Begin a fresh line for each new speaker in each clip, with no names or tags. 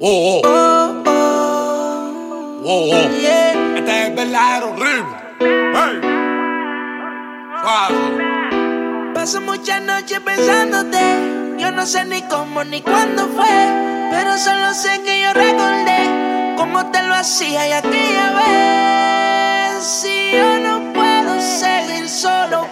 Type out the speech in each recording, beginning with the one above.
Oh, oh. Oh, oh. Este es verdadero ritmo. Hey. Suave.
Paso muchas noches pensándote. Yo no sé ni cómo ni cuándo fue. Pero solo sé que yo recordé cómo te lo hacía y aquella vez. Si yo no puedo seguir solo,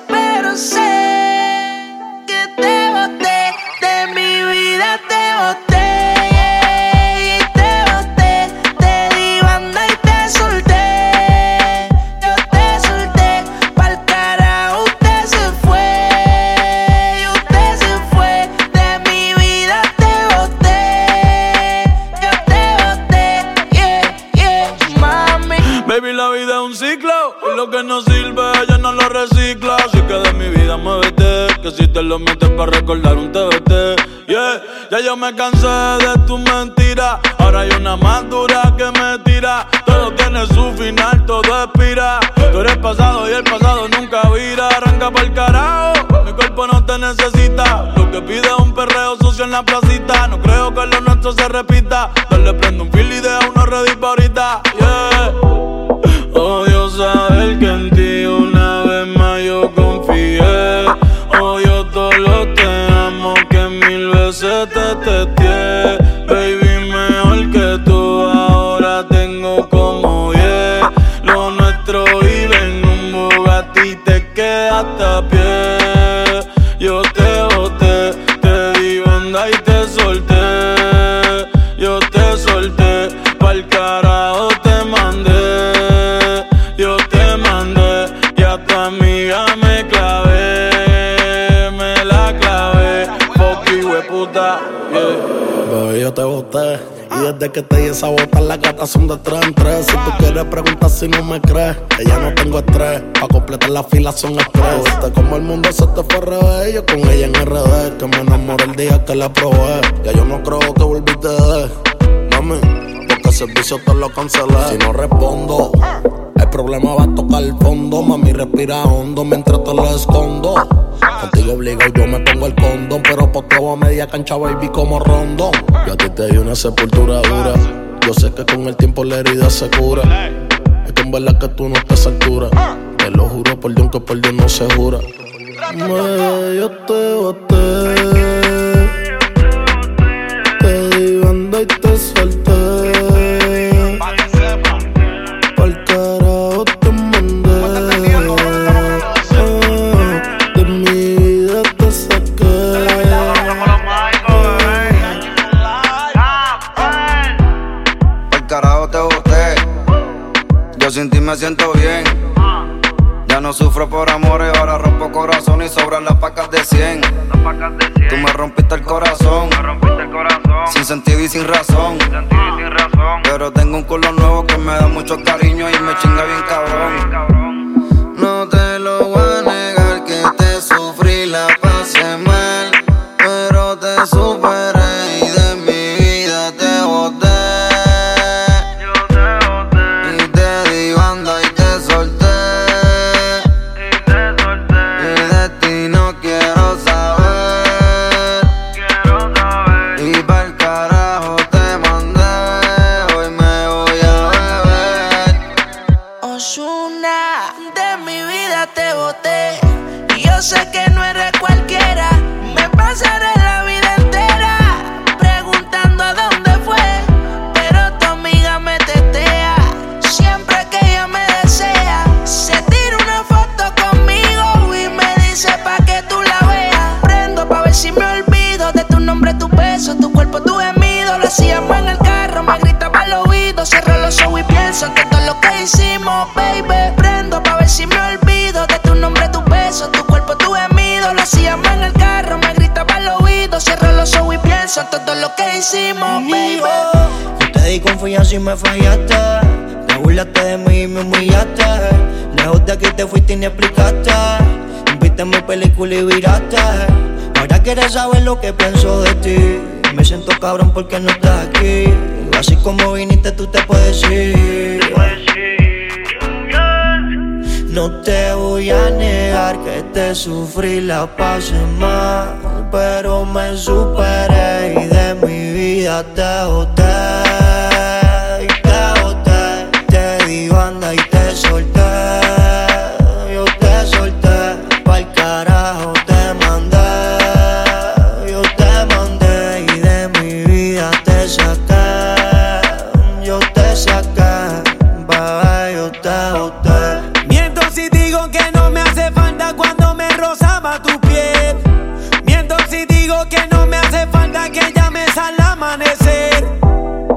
sirve no lo recicla. Así que de mi vida muévete, que si te lo metes para recordar un TBT. Yeah, ya yo me cansé de tu mentira. Ahora hay una más dura que me tira. Todo tiene su final, todo expira. Tú eres pasado y el pasado nunca vira. Arranca pa'l carajo, mi cuerpo no te necesita. Lo que pide es un perreo sucio en la placita. No creo que lo nuestro se repita. Dale, prendo un fil y uno ready pa' puta. Yeah.
Bebé, yo te boté. Y desde que te di esa bota, las gatas son de tres en tres. Si tú quieres preguntar si no me crees, que ya no tengo estrés. Pa' completar la fila son estrés. Viste como el mundo se te fue revés. Yo con ella en RD, que me enamoré el día que la probé. Ya yo no creo que volviste de mami. Porque el servicio te lo cancelé. Si no respondo, el problema va a tocar el fondo. Mami, respira hondo mientras te lo escondo. Contigo obligado yo me pongo el condón, pero poteo a media cancha, baby, como rondón. Yo a ti te di una sepultura dura. Yo sé que con el tiempo la herida se cura. Es que en verdad que tú no estás a altura. Te lo juro por Dios que por Dios no se jura. Me, yo te boté.
Yo sin ti me siento bien. Ya no sufro por amores, ahora rompo corazón y sobran las pacas de 100. Tú me rompiste el corazón. Sin sentido y sin razón. Pero tengo un culo nuevo que me da mucho cariño y me chinga bien cabrón.
Pasaré la vida entera preguntando a dónde fue. Pero tu amiga me tetea. Siempre que ella me desea, se tira una foto conmigo y me dice pa' que tú la veas. Prendo pa' ver si me olvido de tu nombre, tu beso, tu cuerpo, tu gemido. Lo hacíamos en el carro, me gritaba al oído. Cierro los ojos y pienso en todo lo que hicimos, baby. Hicimos, baby.
Yo te di confianza y me fallaste. Te burlaste de mí y me humillaste. Lejos de aquí te fuiste y ni explicaste. Viste mi película y viraste. Ahora quieres saber lo que pienso de ti. Me siento cabrón porque no estás aquí. Así como viniste, tú te puedes ir. No te voy a negar que te sufrí, la pasé mal, pero me superé y de mi vida te boté.
Digo que no me hace falta que llames al amanecer.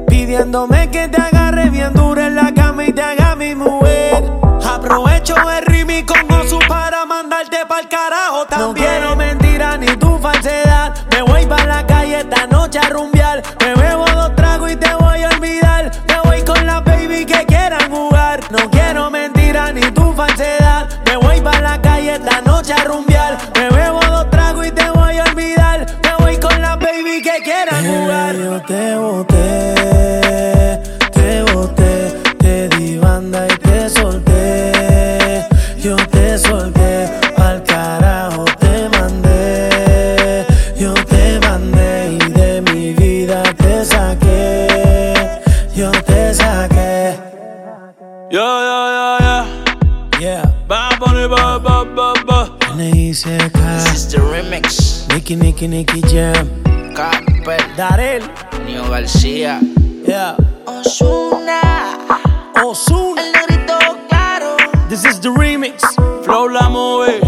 Pidiéndome que te agarre bien duro en la cama y te haga mi mujer. Aprovecho el ritmo y con gozo para mandarte pa'l carajo también. No quiero mentira ni tu falsedad. Me voy pa' la calle esta noche a rumbear. Me bebo dos tragos y te voy a olvidar. Me voy con la baby que quieran jugar. No quiero mentira ni tu falsedad. Me voy pa' la calle esta noche a rumbear. Me
Yeah, yeah, yeah, yeah.
Yeah.
Bad Bunny, ba, ba, ba, ba.
N.I.C.K.
This is the remix.
Nicky, Nicky, Nicky Jam.
Camper,
Darel.
Nio García.
Yeah.
Osuna.
Ozuna.
El negrito claro.
This is the remix.
Flow la movie.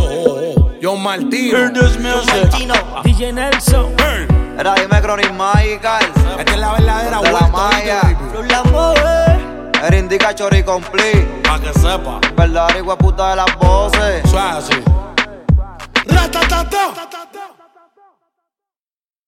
Yo Martino.
Hear this music.
DJ Nelson.
Era dime Chronic Magical.
Esta es la verdadera
De la
vuelta. ¿oíste, baby?
Los la mueve.
Era indica chori complete.
Pa' que sepa.
Verdadera puta de las voces.
Es así. Ratatata.